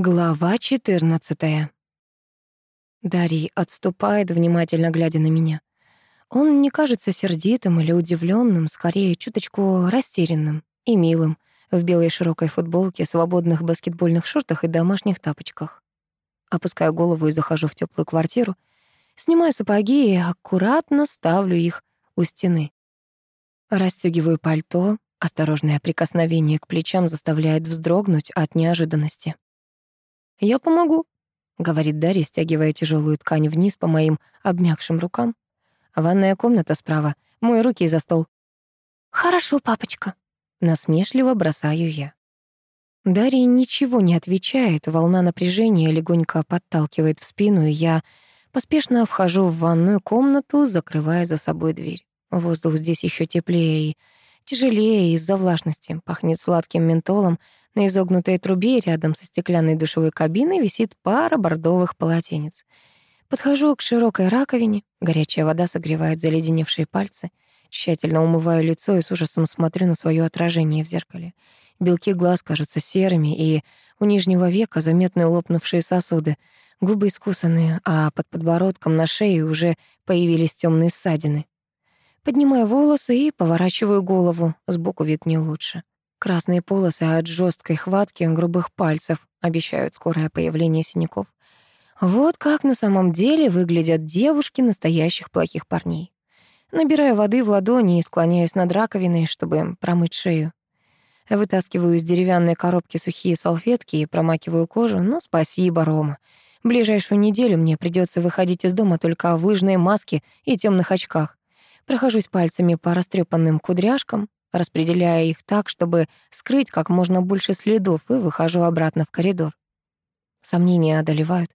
Глава 14. Дарий отступает, внимательно глядя на меня. Он не кажется сердитым или удивленным, скорее чуточку растерянным и милым, в белой широкой футболке, свободных баскетбольных шортах и домашних тапочках. Опускаю голову и захожу в теплую квартиру, снимаю сапоги и аккуратно ставлю их у стены. Расстёгиваю пальто, осторожное прикосновение к плечам заставляет вздрогнуть от неожиданности. «Я помогу», — говорит Дарья, стягивая тяжелую ткань вниз по моим обмякшим рукам. «Ванная комната справа. Мой руки за стол». «Хорошо, папочка», — насмешливо бросаю я. Дарья ничего не отвечает, волна напряжения легонько подталкивает в спину, и я поспешно вхожу в ванную комнату, закрывая за собой дверь. Воздух здесь еще теплее и тяжелее из-за влажности, пахнет сладким ментолом, на изогнутой трубе рядом со стеклянной душевой кабиной висит пара бордовых полотенец. Подхожу к широкой раковине, горячая вода согревает заледеневшие пальцы. Тщательно умываю лицо и с ужасом смотрю на свое отражение в зеркале. Белки глаз кажутся серыми, и у нижнего века заметны лопнувшие сосуды. Губы искусанные, а под подбородком на шее уже появились темные ссадины. Поднимаю волосы и поворачиваю голову. Сбоку вид не лучше. Красные полосы от жесткой хватки грубых пальцев обещают скорое появление синяков. Вот как на самом деле выглядят девушки настоящих плохих парней. Набираю воды в ладони и склоняюсь над раковиной, чтобы промыть шею. Вытаскиваю из деревянной коробки сухие салфетки и промакиваю кожу. Ну, спасибо, Рома. Ближайшую неделю мне придется выходить из дома только в лыжной маске и темных очках. Прохожусь пальцами по растрепанным кудряшкам, распределяя их так, чтобы скрыть как можно больше следов, и выхожу обратно в коридор. Сомнения одолевают.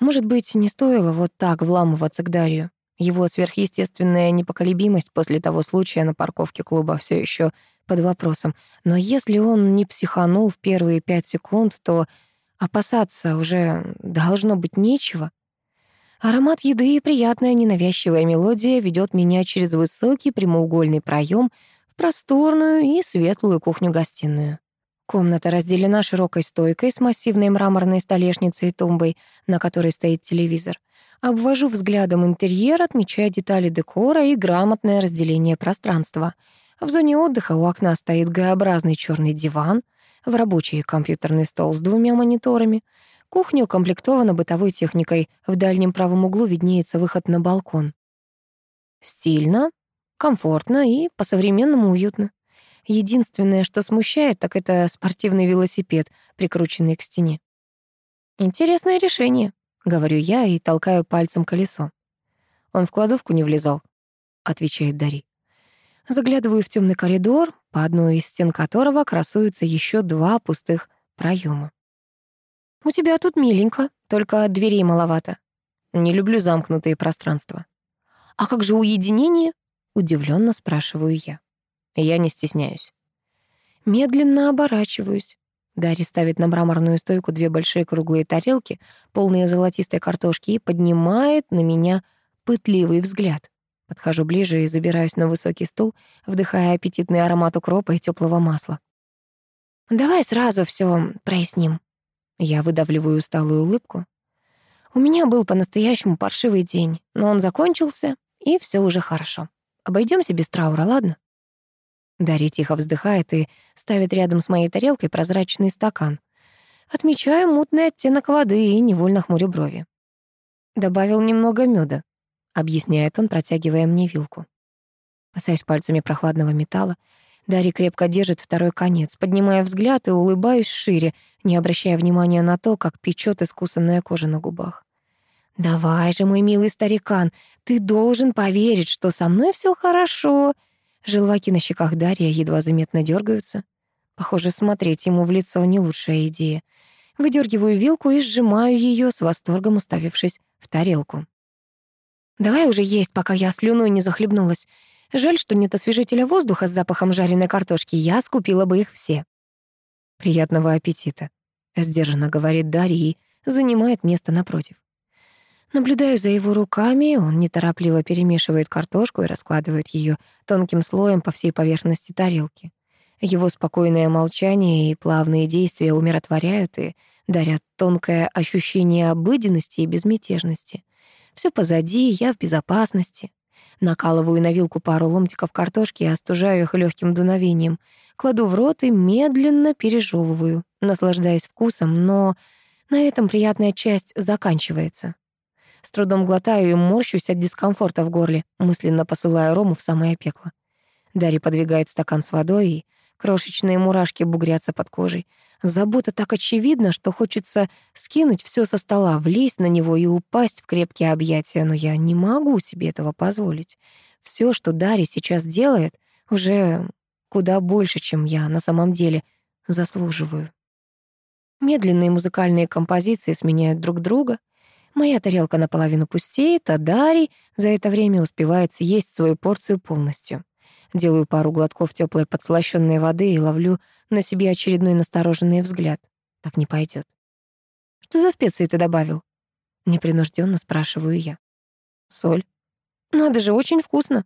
Может быть, не стоило вот так вламываться к Дарью. Его сверхъестественная непоколебимость после того случая на парковке клуба все еще под вопросом. Но если он не психанул в первые пять секунд, то опасаться уже должно быть нечего. Аромат еды и приятная ненавязчивая мелодия ведет меня через высокий прямоугольный проем просторную и светлую кухню-гостиную. Комната разделена широкой стойкой с массивной мраморной столешницей и тумбой, на которой стоит телевизор. Обвожу взглядом интерьер, отмечая детали декора и грамотное разделение пространства. В зоне отдыха у окна стоит Г-образный черный диван, в рабочий компьютерный стол с двумя мониторами. Кухня укомплектована бытовой техникой, в дальнем правом углу виднеется выход на балкон. Стильно, Комфортно и по-современному уютно. Единственное, что смущает, так это спортивный велосипед, прикрученный к стене. «Интересное решение», — говорю я и толкаю пальцем колесо. «Он в кладовку не влезал», — отвечает Дари. Заглядываю в темный коридор, по одной из стен которого красуются еще два пустых проема. «У тебя тут миленько, только дверей маловато. Не люблю замкнутые пространства». «А как же уединение?» Удивленно спрашиваю я. Я не стесняюсь. Медленно оборачиваюсь. Дарья ставит на мраморную стойку две большие круглые тарелки, полные золотистой картошки, и поднимает на меня пытливый взгляд. Подхожу ближе и забираюсь на высокий стул, вдыхая аппетитный аромат укропа и теплого масла. «Давай сразу все проясним». Я выдавливаю усталую улыбку. У меня был по-настоящему паршивый день, но он закончился, и все уже хорошо. Обойдемся без траура, ладно?» Дарья тихо вздыхает и ставит рядом с моей тарелкой прозрачный стакан. Отмечаю мутный оттенок воды и невольно хмурю брови. «Добавил немного меда, объясняет он, протягивая мне вилку. Касаюсь пальцами прохладного металла. Дарья крепко держит второй конец, поднимая взгляд и улыбаюсь шире, не обращая внимания на то, как печет искусанная кожа на губах. «Давай же, мой милый старикан, ты должен поверить, что со мной все хорошо». Желваки на щеках Дарья едва заметно дергаются. Похоже, смотреть ему в лицо не лучшая идея. Выдергиваю вилку и сжимаю ее с восторгом, уставившись в тарелку. «Давай уже есть, пока я слюной не захлебнулась. Жаль, что нет освежителя воздуха с запахом жареной картошки. Я скупила бы их все». «Приятного аппетита», — сдержанно говорит Дарья и занимает место напротив. Наблюдаю за его руками, он неторопливо перемешивает картошку и раскладывает ее тонким слоем по всей поверхности тарелки. Его спокойное молчание и плавные действия умиротворяют и дарят тонкое ощущение обыденности и безмятежности. Все позади, я в безопасности. Накалываю на вилку пару ломтиков картошки и остужаю их легким дуновением. Кладу в рот и медленно пережевываю, наслаждаясь вкусом, но на этом приятная часть заканчивается. С трудом глотаю и морщусь от дискомфорта в горле, мысленно посылая Рому в самое пекло. Дарья подвигает стакан с водой, и крошечные мурашки бугрятся под кожей. Забота так очевидна, что хочется скинуть все со стола, влезть на него и упасть в крепкие объятия, но я не могу себе этого позволить. Все, что Дарья сейчас делает, уже куда больше, чем я на самом деле заслуживаю. Медленные музыкальные композиции сменяют друг друга. Моя тарелка наполовину пустеет, а Дарий за это время успевает съесть свою порцию полностью. Делаю пару глотков теплой подслащённой воды и ловлю на себе очередной настороженный взгляд. Так не пойдет. «Что за специи ты добавил?» Непринужденно спрашиваю я. «Соль». «Надо же, очень вкусно».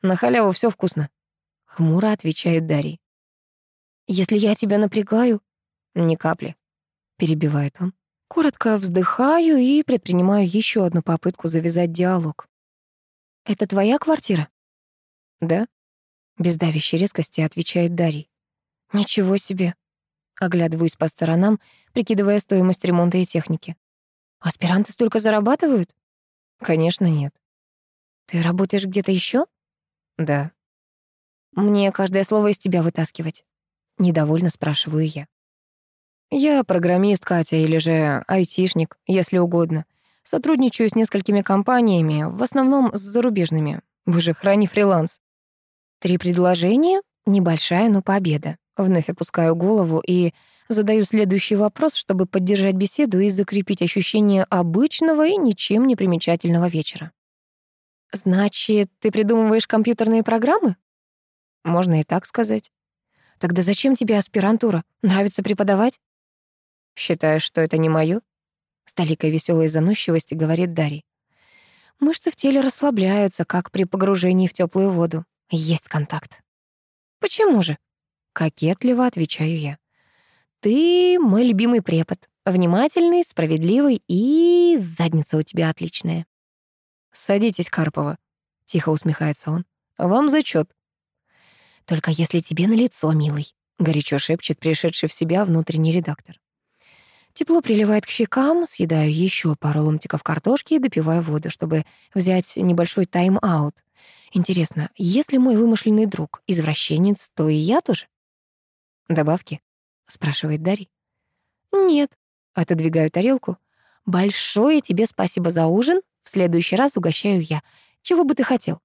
«На халяву все вкусно», — хмуро отвечает Дарий. «Если я тебя напрягаю...» «Ни капли», — перебивает он. Коротко вздыхаю и предпринимаю еще одну попытку завязать диалог. «Это твоя квартира?» «Да?» — без давящей резкости отвечает Дарий. «Ничего себе!» Оглядываюсь по сторонам, прикидывая стоимость ремонта и техники. «Аспиранты столько зарабатывают?» «Конечно, нет». «Ты работаешь где-то еще? «Да». «Мне каждое слово из тебя вытаскивать?» Недовольно спрашиваю я. Я программист, Катя, или же айтишник, если угодно. Сотрудничаю с несколькими компаниями, в основном с зарубежными. Вы же храни фриланс. Три предложения, небольшая, но победа. Вновь опускаю голову и задаю следующий вопрос, чтобы поддержать беседу и закрепить ощущение обычного и ничем не примечательного вечера. Значит, ты придумываешь компьютерные программы? Можно и так сказать. Тогда зачем тебе аспирантура? Нравится преподавать? Считаешь, что это не моё? С толикой веселой заносчивости говорит Дарий. Мышцы в теле расслабляются, как при погружении в теплую воду. Есть контакт. Почему же? Кокетливо отвечаю я. Ты мой любимый препод. Внимательный, справедливый и задница у тебя отличная. Садитесь, Карпова. Тихо усмехается он. Вам зачет. Только если тебе на лицо, милый, горячо шепчет пришедший в себя внутренний редактор. Тепло приливает к щекам, съедаю еще пару ломтиков картошки и допиваю воду, чтобы взять небольшой тайм-аут. Интересно, если мой вымышленный друг извращенец, то и я тоже? «Добавки?» — спрашивает Дарья. «Нет», — отодвигаю тарелку. «Большое тебе спасибо за ужин. В следующий раз угощаю я. Чего бы ты хотел?»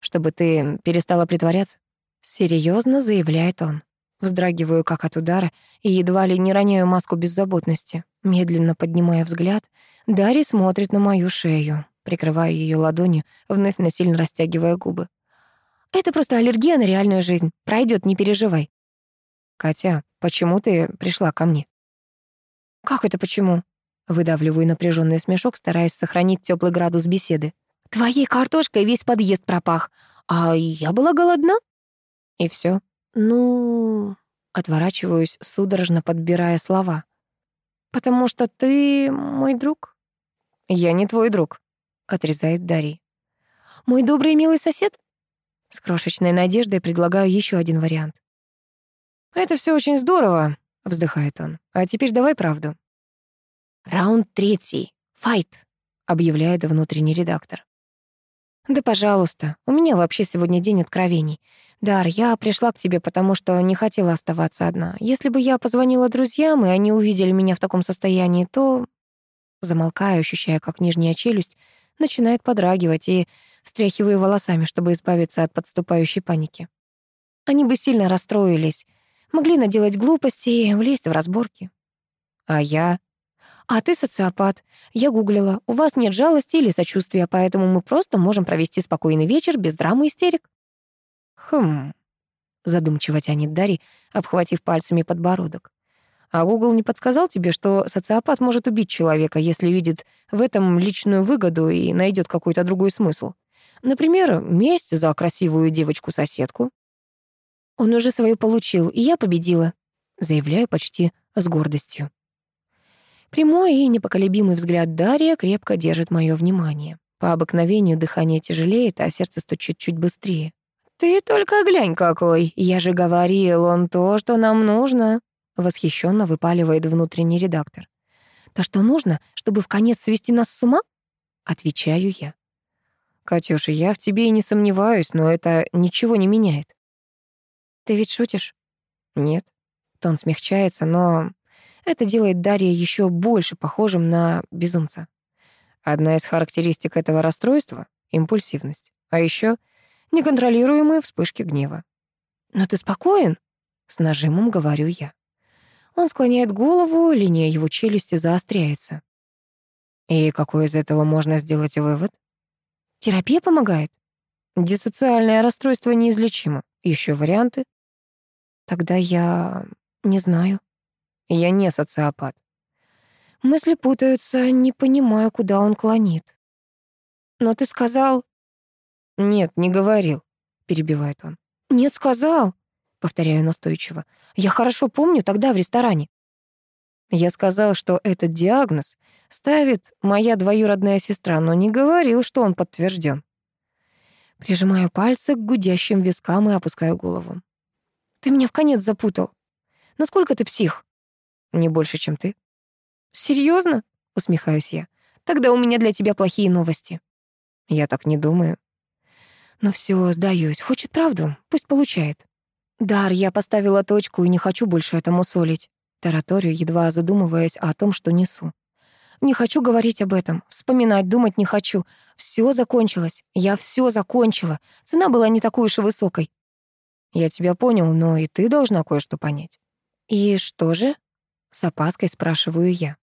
«Чтобы ты перестала притворяться?» Серьезно заявляет он. Вздрагиваю, как от удара, и едва ли не роняю маску беззаботности. Медленно поднимая взгляд, Дарья смотрит на мою шею. Прикрываю ее ладонью, вновь насильно растягивая губы. «Это просто аллергия на реальную жизнь. Пройдет, не переживай». «Катя, почему ты пришла ко мне?» «Как это почему?» Выдавливаю напряженный смешок, стараясь сохранить теплый градус беседы. «Твоей картошкой весь подъезд пропах, а я была голодна». И все. «Ну...» — отворачиваюсь, судорожно подбирая слова. «Потому что ты мой друг?» «Я не твой друг», — отрезает Дарий. «Мой добрый и милый сосед?» С крошечной надеждой предлагаю еще один вариант. «Это все очень здорово», — вздыхает он. «А теперь давай правду». «Раунд третий. Файт», — объявляет внутренний редактор. «Да, пожалуйста. У меня вообще сегодня день откровений. Дар, я пришла к тебе, потому что не хотела оставаться одна. Если бы я позвонила друзьям, и они увидели меня в таком состоянии, то...» Замолкаю, ощущая, как нижняя челюсть начинает подрагивать, и встряхиваю волосами, чтобы избавиться от подступающей паники. Они бы сильно расстроились, могли наделать глупости и влезть в разборки. А я... «А ты социопат. Я гуглила. У вас нет жалости или сочувствия, поэтому мы просто можем провести спокойный вечер без драмы и истерик». «Хм...» — задумчиво тянет Дарья, обхватив пальцами подбородок. «А Гугл не подсказал тебе, что социопат может убить человека, если видит в этом личную выгоду и найдет какой-то другой смысл? Например, месть за красивую девочку-соседку?» Он уже свою получил, и я победила», заявляю почти с гордостью. Прямой и непоколебимый взгляд Дарья крепко держит мое внимание. По обыкновению дыхание тяжелеет, а сердце стучит чуть быстрее. «Ты только глянь какой! Я же говорил, он то, что нам нужно!» Восхищенно выпаливает внутренний редактор. «То, что нужно, чтобы в конец свести нас с ума?» Отвечаю я. «Катюша, я в тебе и не сомневаюсь, но это ничего не меняет». «Ты ведь шутишь?» «Нет». Тон смягчается, но это делает Дарья еще больше похожим на безумца. Одна из характеристик этого расстройства — импульсивность. А еще неконтролируемые вспышки гнева. «Но ты спокоен?» — с нажимом говорю я. Он склоняет голову, линия его челюсти заостряется. И какой из этого можно сделать вывод? Терапия помогает? Диссоциальное расстройство неизлечимо. Еще варианты? Тогда я не знаю. Я не социопат. Мысли путаются, не понимаю, куда он клонит. Но ты сказал... «Нет, не говорил», — перебивает он. «Нет, сказал», — повторяю настойчиво. «Я хорошо помню тогда в ресторане». Я сказал, что этот диагноз ставит моя двоюродная сестра, но не говорил, что он подтвержден. Прижимаю пальцы к гудящим вискам и опускаю голову. «Ты меня в конец запутал. Насколько ты псих?» «Не больше, чем ты». «Серьезно?» — усмехаюсь я. «Тогда у меня для тебя плохие новости». «Я так не думаю». Но все, сдаюсь. Хочет правду? Пусть получает. Дар, я поставила точку и не хочу больше этому солить. Тараторию, едва задумываясь о том, что несу. Не хочу говорить об этом, вспоминать, думать не хочу. Все закончилось. Я все закончила. Цена была не такой уж и высокой. Я тебя понял, но и ты должна кое-что понять. И что же? С опаской спрашиваю я.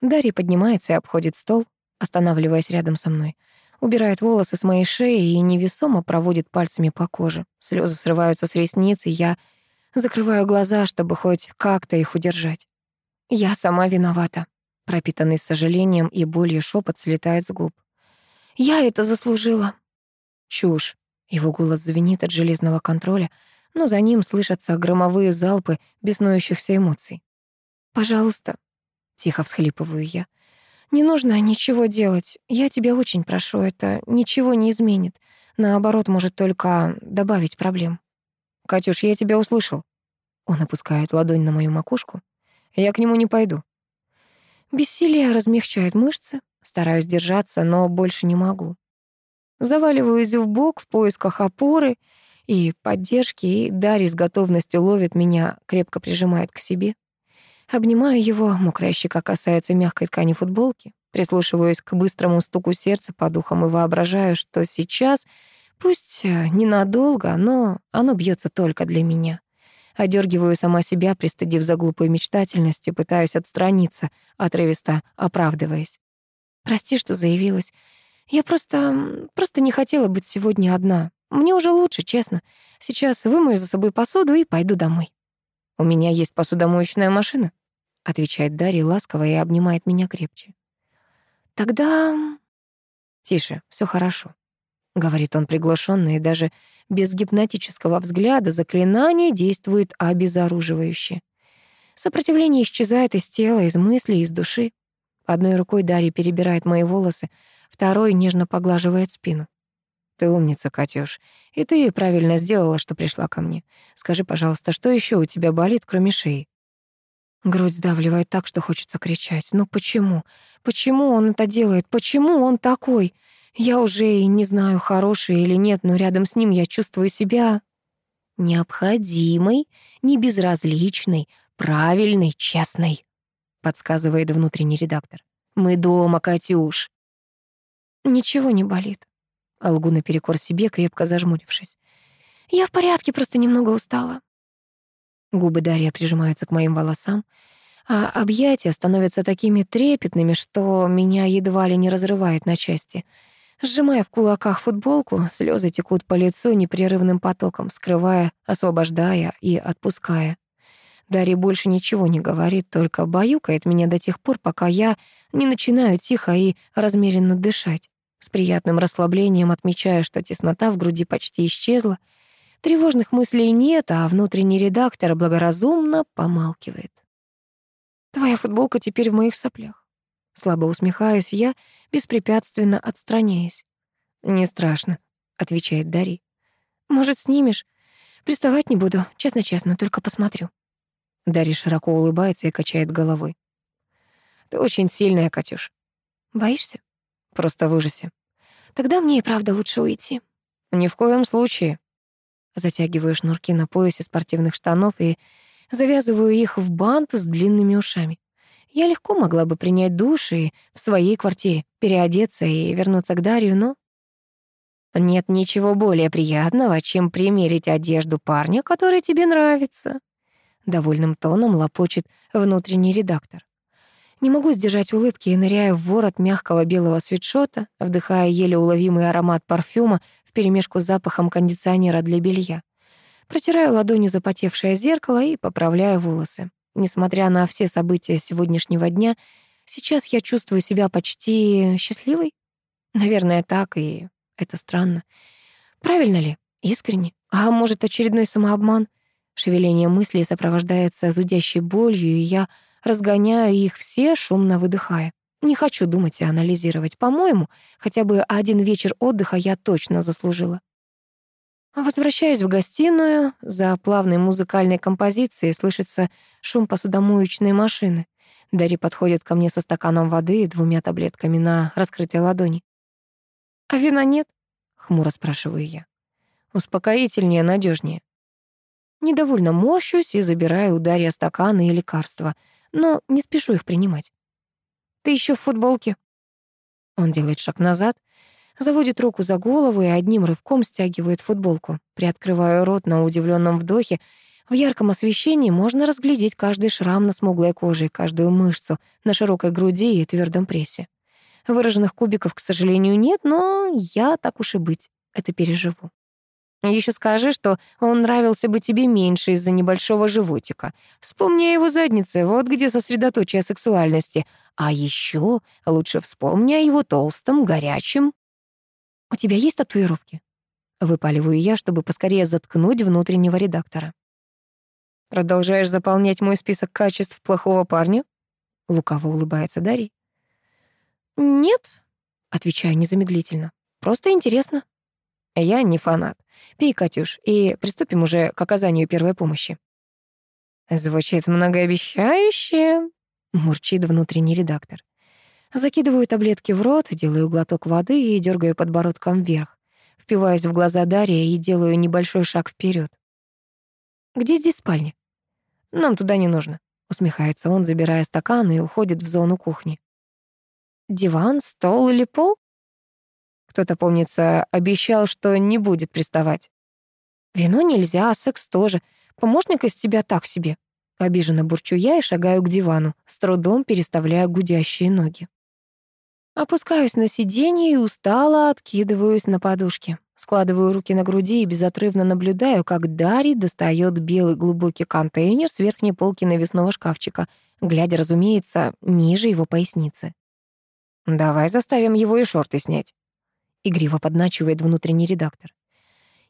Дарья поднимается и обходит стол, останавливаясь рядом со мной убирает волосы с моей шеи и невесомо проводит пальцами по коже. Слезы срываются с ресниц, и я закрываю глаза, чтобы хоть как-то их удержать. Я сама виновата. Пропитанный сожалением и болью шепот слетает с губ. Я это заслужила. Чушь. Его голос звенит от железного контроля, но за ним слышатся громовые залпы беснующихся эмоций. «Пожалуйста», — тихо всхлипываю я, не нужно ничего делать. Я тебя очень прошу, это ничего не изменит. Наоборот, может только добавить проблем. Катюш, я тебя услышал. Он опускает ладонь на мою макушку. Я к нему не пойду. Бессилие размягчает мышцы. Стараюсь держаться, но больше не могу. Заваливаюсь в бок в поисках опоры и поддержки, и Дарья с готовностью ловит меня, крепко прижимает к себе. Обнимаю его, мокрая щека касается мягкой ткани футболки. Прислушиваюсь к быстрому стуку сердца по духам и воображаю, что сейчас, пусть э, ненадолго, но оно бьется только для меня. Одергиваю сама себя, пристыдив за глупую мечтательность, и пытаюсь отстраниться, отрывисто оправдываясь. «Прости, что заявилась. Я просто... просто не хотела быть сегодня одна. Мне уже лучше, честно. Сейчас вымою за собой посуду и пойду домой». «У меня есть посудомоечная машина», — отвечает Дарья ласково и обнимает меня крепче. «Тогда...» «Тише, все хорошо», — говорит он приглушенно, и даже без гипнотического взгляда заклинание действует обезоруживающе. Сопротивление исчезает из тела, из мыслей, из души. Одной рукой Дарья перебирает мои волосы, второй нежно поглаживает спину. Ты умница, Катюш. И ты правильно сделала, что пришла ко мне. Скажи, пожалуйста, что еще у тебя болит, кроме шеи? Грудь сдавливает так, что хочется кричать. Ну почему? Почему он это делает? Почему он такой? Я уже и не знаю, хороший или нет, но рядом с ним я чувствую себя необходимой, не безразличной, правильной, честной, подсказывает внутренний редактор. Мы дома, Катюш. Ничего не болит. А лгу наперекор себе, крепко зажмурившись. «Я в порядке, просто немного устала». Губы Дарья прижимаются к моим волосам, а объятия становятся такими трепетными, что меня едва ли не разрывает на части. Сжимая в кулаках футболку, слезы текут по лицу непрерывным потоком, скрывая, освобождая и отпуская. Дарья больше ничего не говорит, только баюкает меня до тех пор, пока я не начинаю тихо и размеренно дышать. С приятным расслаблением отмечаю, что теснота в груди почти исчезла. Тревожных мыслей нет, а внутренний редактор благоразумно помалкивает. «Твоя футболка теперь в моих соплях». Слабо усмехаюсь я, беспрепятственно отстраняясь. «Не страшно», — отвечает Дари. «Может, снимешь? Приставать не буду, честно-честно, только посмотрю». Дарья широко улыбается и качает головой. «Ты очень сильная, Катюш». «Боишься?» «Просто в ужасе». «Тогда мне и правда лучше уйти». «Ни в коем случае». Затягиваю шнурки на поясе спортивных штанов и завязываю их в бант с длинными ушами. Я легко могла бы принять душ и в своей квартире, переодеться и вернуться к Дарью, но... Нет ничего более приятного, чем примерить одежду парня, который тебе нравится. Довольным тоном лопочет внутренний редактор. Не могу сдержать улыбки и ныряю в ворот мягкого белого свитшота, вдыхая еле уловимый аромат парфюма вперемешку с запахом кондиционера для белья. Протираю ладонью запотевшее зеркало и поправляю волосы. Несмотря на все события сегодняшнего дня, сейчас я чувствую себя почти счастливой. Наверное, так, и это странно. Правильно ли? Искренне? А может, очередной самообман? Шевеление мыслей сопровождается зудящей болью, и я разгоняю их все, шумно выдыхая. Не хочу думать и анализировать. По-моему, хотя бы один вечер отдыха я точно заслужила. Возвращаюсь в гостиную. За плавной музыкальной композицией слышится шум посудомоечной машины. Дарья подходит ко мне со стаканом воды и двумя таблетками на раскрытой ладони. «А вина нет?» — хмуро спрашиваю я. «Успокоительнее, надежнее. Недовольно морщусь и забираю у Дарья стаканы и лекарства, но не спешу их принимать. «Ты еще в футболке?» Он делает шаг назад, заводит руку за голову и одним рывком стягивает футболку. Приоткрываю рот на удивленном вдохе. В ярком освещении можно разглядеть каждый шрам на смуглой коже, каждую мышцу на широкой груди и твердом прессе. Выраженных кубиков, к сожалению, нет, но я, так уж и быть, это переживу. Еще скажи, что он нравился бы тебе меньше из-за небольшого животика. Вспомни о его заднице, вот где сосредоточие сексуальности. А еще лучше вспомни о его толстом, горячем. «У тебя есть татуировки?» Выпаливаю я, чтобы поскорее заткнуть внутреннего редактора. «Продолжаешь заполнять мой список качеств плохого парня?» Лукаво улыбается Дарий. «Нет», — отвечаю незамедлительно. «Просто интересно». Я не фанат. Пей, Катюш, и приступим уже к оказанию первой помощи. Звучит многообещающе, мурчит внутренний редактор. Закидываю таблетки в рот, делаю глоток воды и дергаю подбородком вверх. Впиваюсь в глаза Дарья и делаю небольшой шаг вперед. «Где здесь спальня?» «Нам туда не нужно», — усмехается он, забирая стакан и уходит в зону кухни. «Диван, стол или пол?» Кто-то, помнится, обещал, что не будет приставать. «Вино нельзя, а секс тоже. Помощник из тебя так себе». Обиженно бурчу я и шагаю к дивану, с трудом переставляя гудящие ноги. Опускаюсь на сиденье и устало откидываюсь на подушке. Складываю руки на груди и безотрывно наблюдаю, как Дарий достает белый глубокий контейнер с верхней полки навесного шкафчика, глядя, разумеется, ниже его поясницы. «Давай заставим его и шорты снять», Игриво подначивает внутренний редактор.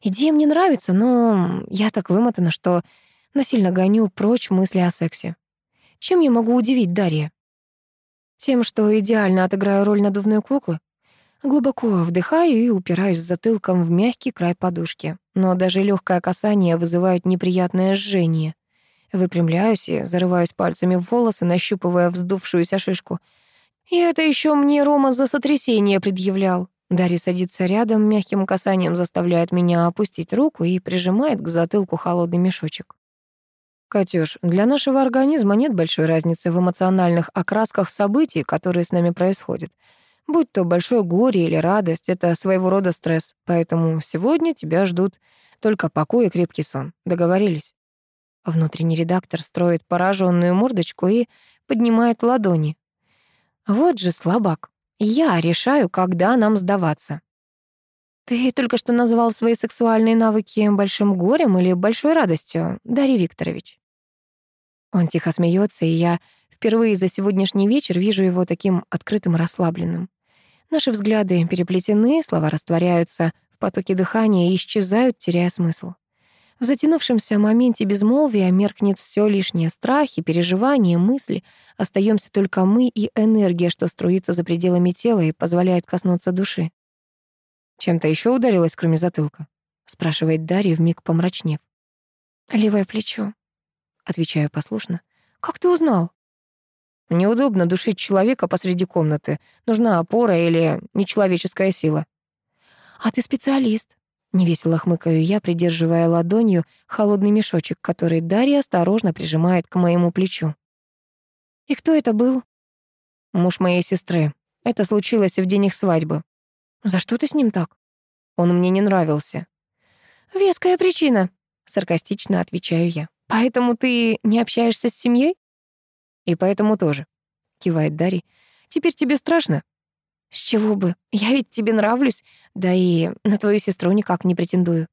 Идея мне нравится, но я так вымотана, что насильно гоню прочь мысли о сексе. Чем я могу удивить Дарья? Тем, что идеально отыграю роль надувной куклы? Глубоко вдыхаю и упираюсь затылком в мягкий край подушки. Но даже легкое касание вызывает неприятное жжение. Выпрямляюсь и зарываюсь пальцами в волосы, нащупывая вздувшуюся шишку. И это еще мне Рома за сотрясение предъявлял. Дарья садится рядом, мягким касанием заставляет меня опустить руку и прижимает к затылку холодный мешочек. «Катюш, для нашего организма нет большой разницы в эмоциональных окрасках событий, которые с нами происходят. Будь то большое горе или радость, это своего рода стресс, поэтому сегодня тебя ждут только покой и крепкий сон. Договорились?» Внутренний редактор строит пораженную мордочку и поднимает ладони. Вот же слабак. Я решаю, когда нам сдаваться. Ты только что назвал свои сексуальные навыки большим горем или большой радостью, Дарья Викторович. Он тихо смеется, и я впервые за сегодняшний вечер вижу его таким открытым и расслабленным. Наши взгляды переплетены, слова растворяются в потоке дыхания и исчезают, теряя смысл. В затянувшемся моменте безмолвия меркнет все лишнее страхи, переживания, мысли. Остаемся только мы и энергия, что струится за пределами тела и позволяет коснуться души. «Чем-то еще ударилась, кроме затылка?» — спрашивает Дарья, вмиг помрачнев. «Левое плечо», — отвечаю послушно. «Как ты узнал?» «Неудобно душить человека посреди комнаты. Нужна опора или нечеловеческая сила». «А ты специалист», Невесело хмыкаю я, придерживая ладонью холодный мешочек, который Дарья осторожно прижимает к моему плечу. «И кто это был?» «Муж моей сестры. Это случилось в день их свадьбы». «За что ты с ним так?» «Он мне не нравился». «Веская причина», — саркастично отвечаю я. «Поэтому ты не общаешься с семьей?» «И поэтому тоже», — кивает Дарья. «Теперь тебе страшно?» «С чего бы? Я ведь тебе нравлюсь, да и на твою сестру никак не претендую».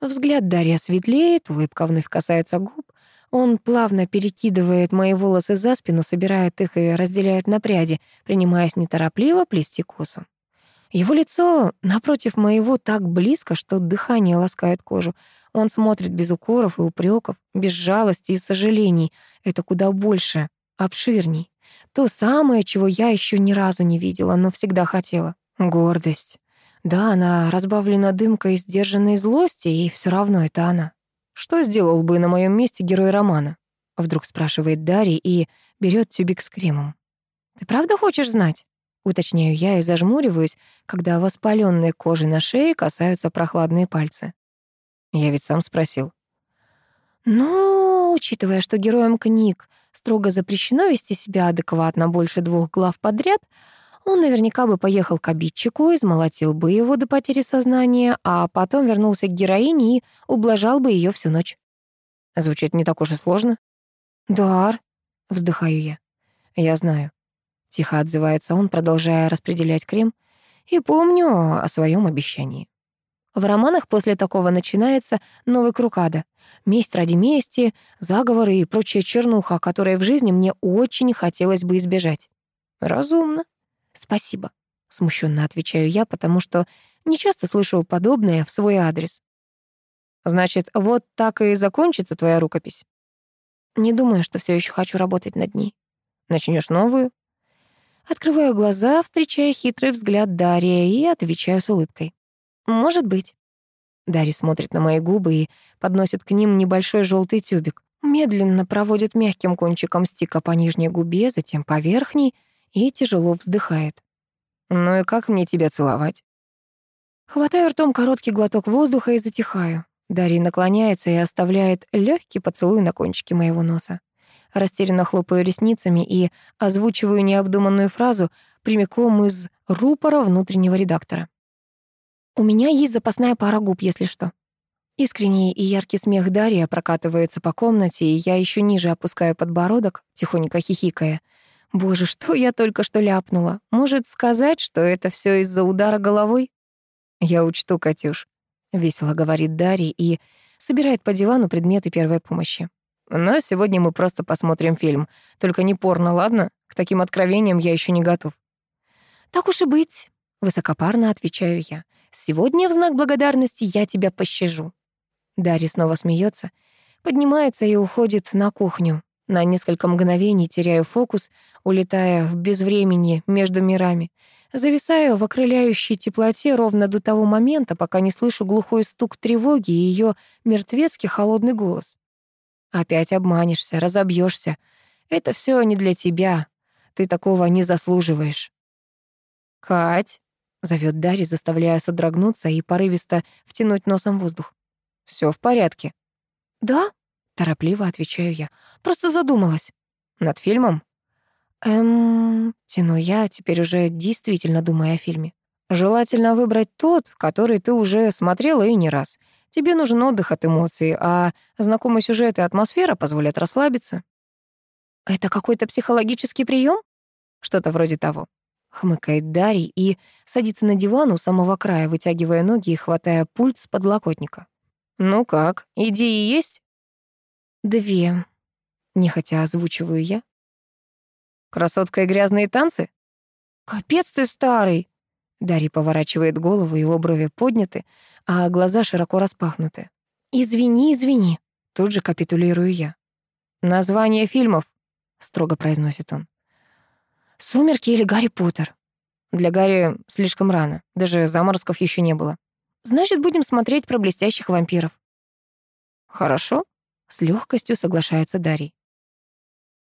Взгляд Дарья светлеет, улыбка вновь касается губ. Он плавно перекидывает мои волосы за спину, собирает их и разделяет на пряди, принимаясь неторопливо плести косу. Его лицо напротив моего так близко, что дыхание ласкает кожу. Он смотрит без укоров и упреков, без жалости и сожалений. Это куда больше, обширней. То самое, чего я еще ни разу не видела, но всегда хотела. Гордость. Да, она разбавлена дымкой сдержанной злости, и все равно это она. Что сделал бы на моем месте герой романа? Вдруг спрашивает Дарья и берет тюбик с кремом. «Ты правда хочешь знать?» Уточняю я и зажмуриваюсь, когда воспаленные кожи на шее касаются прохладные пальцы. Я ведь сам спросил. «Ну, учитывая, что героям книг строго запрещено вести себя адекватно больше двух глав подряд, он наверняка бы поехал к обидчику, измолотил бы его до потери сознания, а потом вернулся к героине и ублажал бы ее всю ночь. Звучит не так уж и сложно. «Дар», — вздыхаю я. «Я знаю». Тихо отзывается он, продолжая распределять крем, и помню о своем обещании. В романах после такого начинается новый круг ада. Месть ради мести, заговоры и прочая чернуха, которой в жизни мне очень хотелось бы избежать. Разумно. Спасибо. Смущенно отвечаю я, потому что не часто слышу подобное в свой адрес. Значит, вот так и закончится твоя рукопись? Не думаю, что все еще хочу работать над ней. Начнешь новую? Открываю глаза, встречая хитрый взгляд Дарья, и отвечаю с улыбкой. «Может быть». Дарья смотрит на мои губы и подносит к ним небольшой желтый тюбик. Медленно проводит мягким кончиком стика по нижней губе, затем по верхней и тяжело вздыхает. «Ну и как мне тебя целовать?» Хватаю ртом короткий глоток воздуха и затихаю. Дарья наклоняется и оставляет легкий поцелуй на кончике моего носа. Растерянно хлопаю ресницами и озвучиваю необдуманную фразу прямиком из рупора внутреннего редактора. У меня есть запасная пара губ, если что. Искренний и яркий смех Дарья прокатывается по комнате, и я еще ниже опускаю подбородок, тихонько хихикая. Боже, что я только что ляпнула? Может сказать, что это все из-за удара головой? Я учту, Катюш, весело говорит Дарья и собирает по дивану предметы первой помощи. Но сегодня мы просто посмотрим фильм. Только не порно, ладно? К таким откровениям я еще не готов. Так уж и быть, высокопарно отвечаю я. Сегодня в знак благодарности я тебя пощажу». Дарья снова смеется, поднимается и уходит на кухню. На несколько мгновений теряю фокус, улетая в безвремени между мирами. Зависаю в окрыляющей теплоте ровно до того момента, пока не слышу глухой стук тревоги и ее мертвецкий холодный голос. Опять обманешься, разобьешься. Это все не для тебя. Ты такого не заслуживаешь. «Кать!» Зовет Дарья, заставляя содрогнуться и порывисто втянуть носом воздух. Все в порядке. Да? Торопливо отвечаю я. Просто задумалась. Над фильмом? Эм, тяну я, теперь уже действительно думая о фильме. Желательно выбрать тот, который ты уже смотрела и не раз. Тебе нужен отдых от эмоций, а знакомый сюжет и атмосфера позволят расслабиться. Это какой-то психологический прием? Что-то вроде того. Хмыкает Дарий и садится на диван у самого края, вытягивая ноги и хватая пульт с подлокотника. «Ну как, идеи есть?» «Две», — нехотя озвучиваю я. «Красотка и грязные танцы?» «Капец ты старый!» Дарий поворачивает голову, его брови подняты, а глаза широко распахнуты. «Извини, извини», — тут же капитулирую я. «Название фильмов», — строго произносит он. «Сумерки или Гарри Поттер?» Для Гарри слишком рано, даже заморозков еще не было. Значит, будем смотреть про блестящих вампиров. Хорошо, с легкостью соглашается Дарий.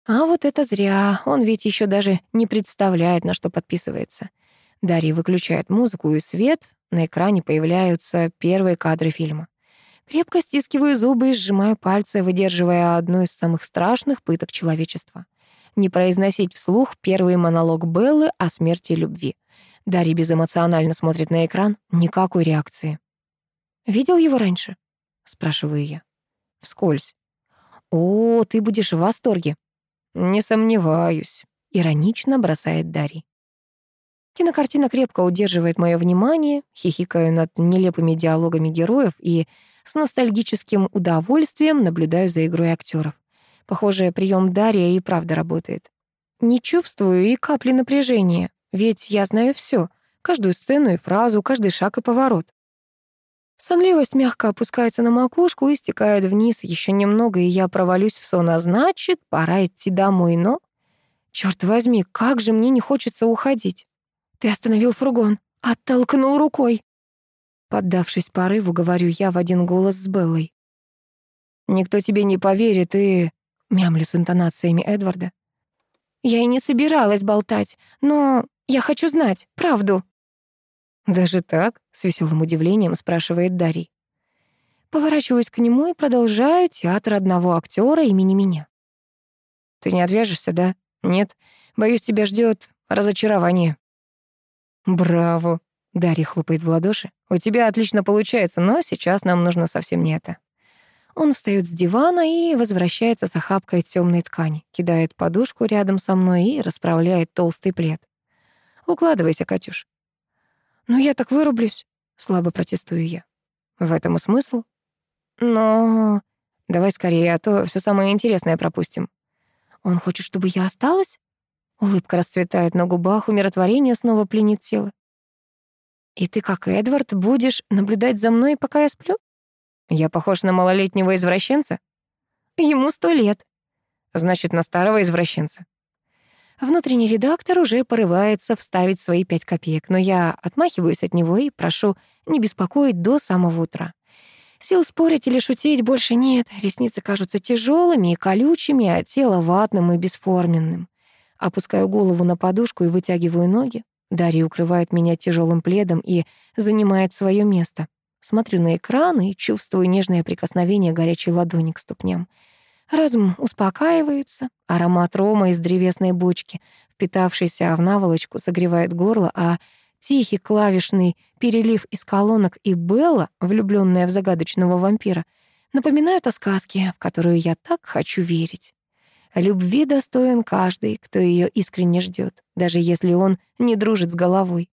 А вот это зря, он ведь еще даже не представляет, на что подписывается. Дарья выключает музыку и свет, на экране появляются первые кадры фильма. Крепко стискиваю зубы и сжимаю пальцы, выдерживая одну из самых страшных пыток человечества. Не произносить вслух первый монолог Беллы о смерти и любви. Дарья безэмоционально смотрит на экран, никакой реакции. «Видел его раньше?» — спрашиваю я. Вскользь. «О, ты будешь в восторге». «Не сомневаюсь», — иронично бросает Дарья. Кинокартина крепко удерживает мое внимание, хихикаю над нелепыми диалогами героев и с ностальгическим удовольствием наблюдаю за игрой актеров. Похоже, прием Дарья и правда работает. Не чувствую и капли напряжения, ведь я знаю все, каждую сцену и фразу, каждый шаг и поворот. Сонливость мягко опускается на макушку и стекает вниз еще немного, и я провалюсь в сон, а значит, пора идти домой, но... Черт возьми, как же мне не хочется уходить. Ты остановил фургон, оттолкнул рукой. Поддавшись порыву, говорю я в один голос с Беллой. «Никто тебе не поверит и...» — мямлю с интонациями Эдварда. «Я и не собиралась болтать, но я хочу знать правду». «Даже так?» — с веселым удивлением спрашивает Дарий. Поворачиваюсь к нему и продолжаю театр одного актера имени меня. «Ты не отвяжешься, да? Нет? Боюсь, тебя ждет разочарование». «Браво!» Дарья хлопает в ладоши. «У тебя отлично получается, но сейчас нам нужно совсем не это». Он встает с дивана и возвращается с охапкой темной ткани, кидает подушку рядом со мной и расправляет толстый плед. «Укладывайся, Катюш». «Но я так вырублюсь», — слабо протестую я. «В этом и смысл». «Но...» «Давай скорее, а то все самое интересное пропустим». «Он хочет, чтобы я осталась?» Улыбка расцветает на губах, умиротворение снова пленит тело. И ты, как Эдвард, будешь наблюдать за мной, пока я сплю? Я похож на малолетнего извращенца? Ему сто лет. Значит, на старого извращенца. Внутренний редактор уже порывается вставить свои пять копеек, но я отмахиваюсь от него и прошу не беспокоить до самого утра. Сил спорить или шутить больше нет, ресницы кажутся тяжелыми и колючими, а тело ватным и бесформенным. Опускаю голову на подушку и вытягиваю ноги. Дарья укрывает меня тяжелым пледом и занимает свое место. Смотрю на экран и чувствую нежное прикосновение горячей ладони к ступням. Разум успокаивается, аромат рома из древесной бочки, впитавшийся в наволочку, согревает горло, а тихий клавишный перелив из колонок и Белла, влюбленная в загадочного вампира, напоминают о сказке, в которую я так хочу верить. Любви достоин каждый, кто ее искренне ждет, даже если он не дружит с головой.